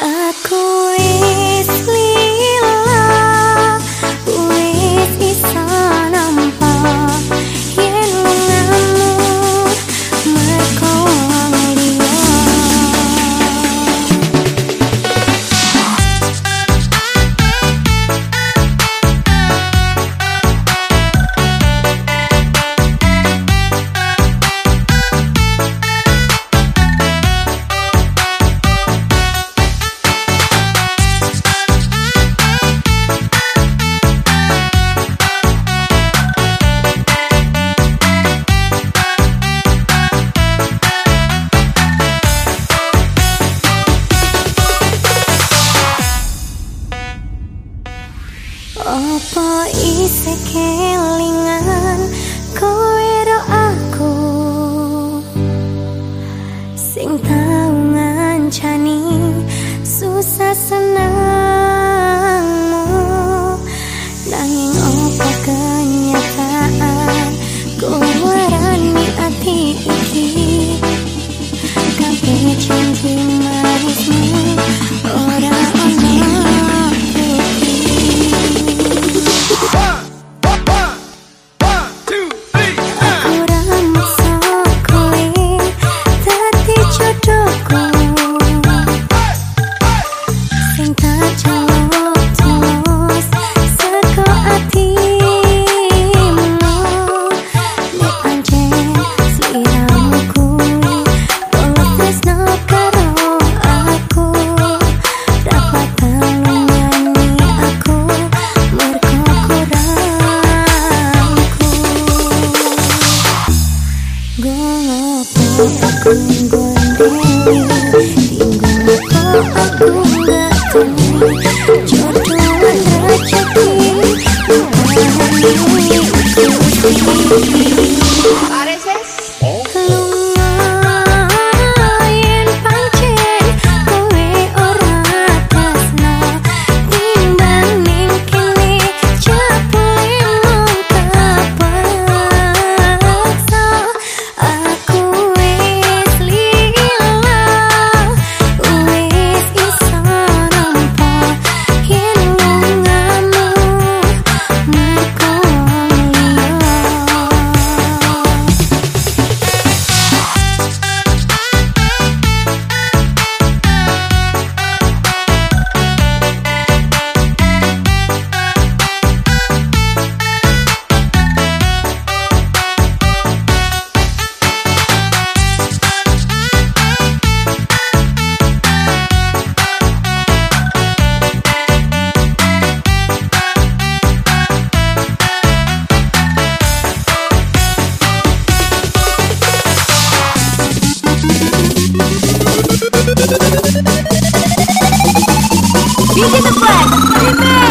Aku Apa isi kelingan kowe Golok aku gondeli Tinggal aku gak tahu Jodohan rezeki Bukan You get the flag!